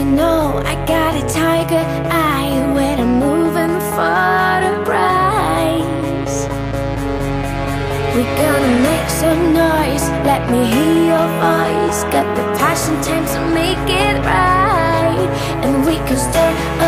you know I got a tiger eye when I'm moving for the prize. We're gonna make some noise, let me hear your voice. Got the passion, time to make it right, and we can stay.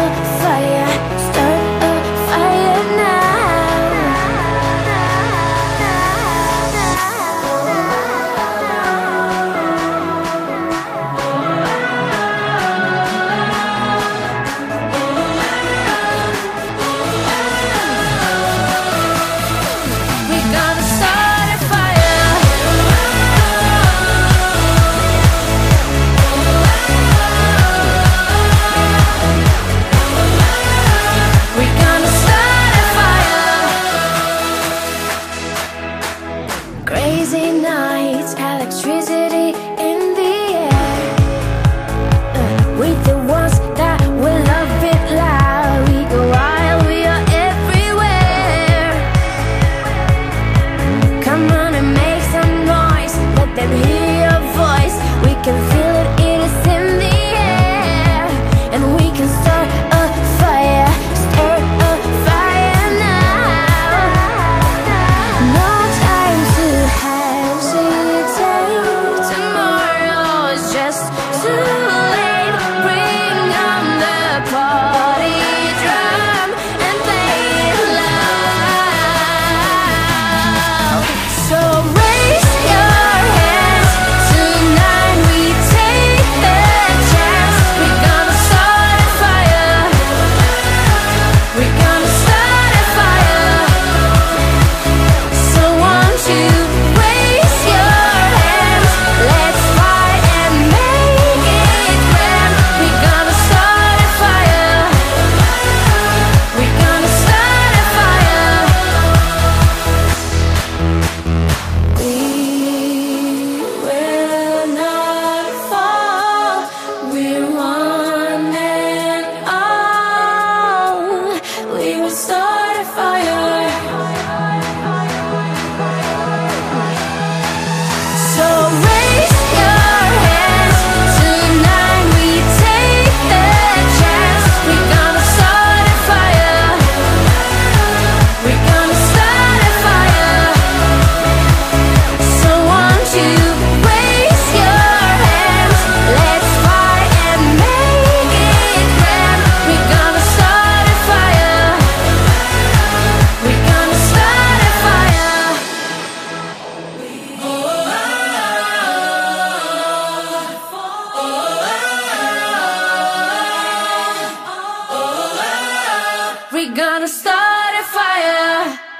是 Will start a fire. We gonna start a fire.